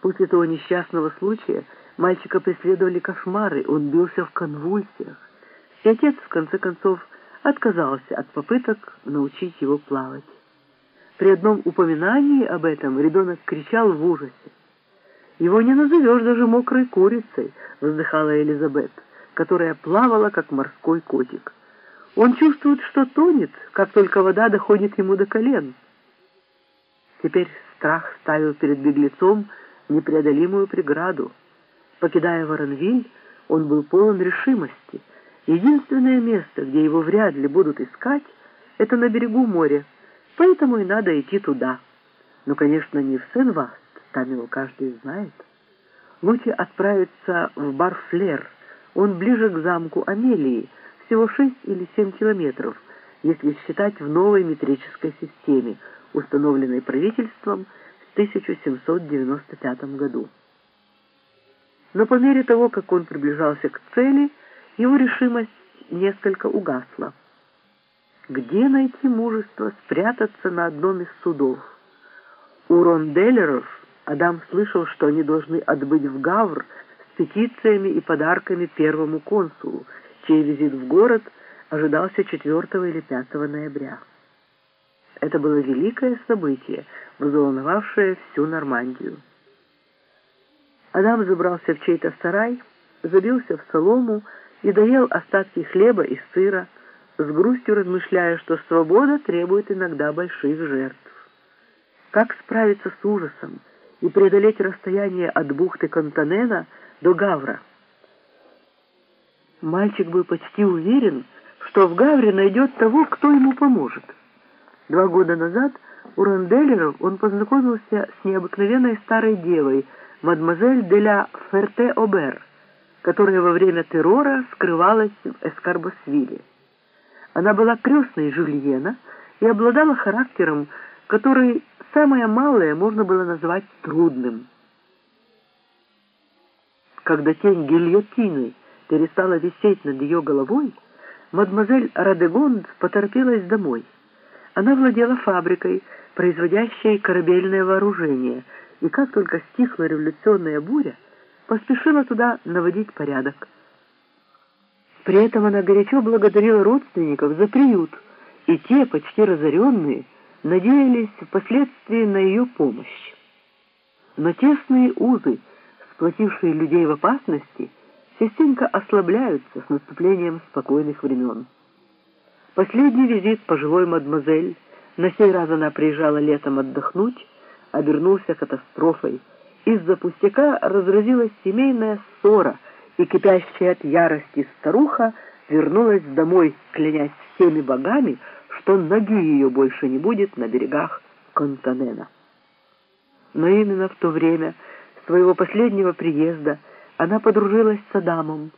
После того несчастного случая мальчика преследовали кошмары, он бился в конвульсиях. И отец, в конце концов, отказался от попыток научить его плавать. При одном упоминании об этом ребенок кричал в ужасе. «Его не назовешь даже мокрой курицей», — вздыхала Элизабет, которая плавала, как морской котик. «Он чувствует, что тонет, как только вода доходит ему до колен». Теперь страх ставил перед беглецом непреодолимую преграду. Покидая Воронвиль, он был полон решимости. Единственное место, где его вряд ли будут искать, это на берегу моря, поэтому и надо идти туда. Но, конечно, не в Сен-Васт, там его каждый знает. Лучше отправиться в Барфлер, он ближе к замку Амелии, всего 6 или 7 километров, если считать в новой метрической системе, установленной правительством 1795 году. Но по мере того, как он приближался к цели, его решимость несколько угасла. Где найти мужество спрятаться на одном из судов? У ронделлеров Адам слышал, что они должны отбыть в Гавр с петициями и подарками первому консулу, чей визит в город ожидался 4 или 5 ноября. Это было великое событие, взволновавшее всю Нормандию. Адам забрался в чей-то сарай, забился в солому и доел остатки хлеба и сыра, с грустью размышляя, что свобода требует иногда больших жертв. Как справиться с ужасом и преодолеть расстояние от бухты Кантанена до Гавра? Мальчик был почти уверен, что в Гавре найдет того, кто ему поможет. Два года назад у Ронделлеров он познакомился с необыкновенной старой девой, мадемуазель де ля Ферте-Обер, которая во время террора скрывалась в Эскарбосвилле. Она была крестной Жюльена и обладала характером, который самое малое можно было назвать трудным. Когда тень гильотины перестала висеть над ее головой, мадемуазель Радегонд поторопилась домой. Она владела фабрикой, производящей корабельное вооружение, и как только стихла революционная буря, поспешила туда наводить порядок. При этом она горячо благодарила родственников за приют, и те, почти разоренные, надеялись впоследствии на ее помощь. Но тесные узы, сплотившие людей в опасности, частенько ослабляются с наступлением спокойных времен. Последний визит пожилой мадемуазель, на сей раз она приезжала летом отдохнуть, обернулся катастрофой. Из-за пустяка разразилась семейная ссора, и кипящая от ярости старуха вернулась домой, клянясь всеми богами, что ноги ее больше не будет на берегах Контанена. Но именно в то время своего последнего приезда она подружилась с Адамом,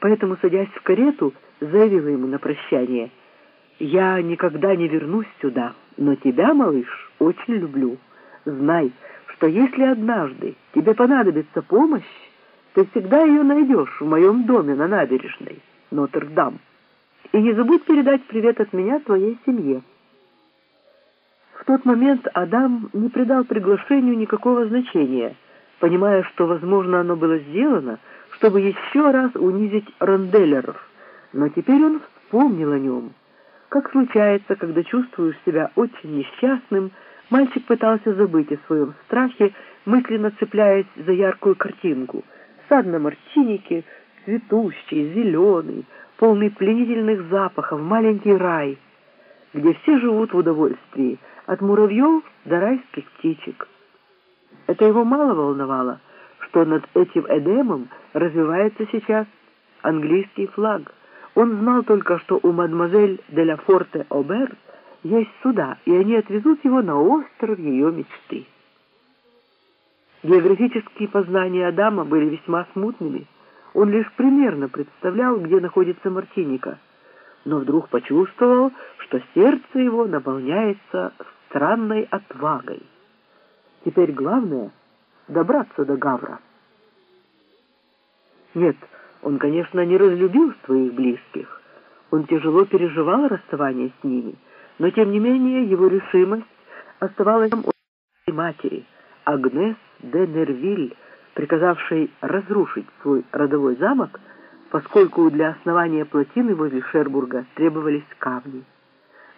поэтому, садясь в карету, заявила ему на прощание — я никогда не вернусь сюда, но тебя, малыш, очень люблю. Знай, что если однажды тебе понадобится помощь, ты всегда ее найдешь в моем доме на набережной, Нотр-Дам. И не забудь передать привет от меня твоей семье. В тот момент Адам не придал приглашению никакого значения, понимая, что, возможно, оно было сделано, чтобы еще раз унизить ронделлеров, но теперь он вспомнил о нем. Как случается, когда чувствуешь себя очень несчастным, мальчик пытался забыть о своем страхе, мысленно цепляясь за яркую картинку. Сад на Мартинике, цветущий, зеленый, полный пленительных запахов, маленький рай, где все живут в удовольствии, от муравьев до райских птичек. Это его мало волновало, что над этим Эдемом развивается сейчас английский флаг — он знал только, что у мадемуазель де ла Форте Обер есть суда, и они отвезут его на остров ее мечты. Географические познания Адама были весьма смутными. Он лишь примерно представлял, где находится Мартиника, но вдруг почувствовал, что сердце его наполняется странной отвагой. Теперь главное — добраться до Гавра. Нет, — он, конечно, не разлюбил своих близких. Он тяжело переживал расставание с ними, но, тем не менее, его решимость оставалась у матери, Агнес де Нервиль, приказавший разрушить свой родовой замок, поскольку для основания плотины возле Шербурга требовались камни.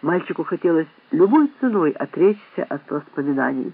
Мальчику хотелось любой ценой отречься от воспоминаний.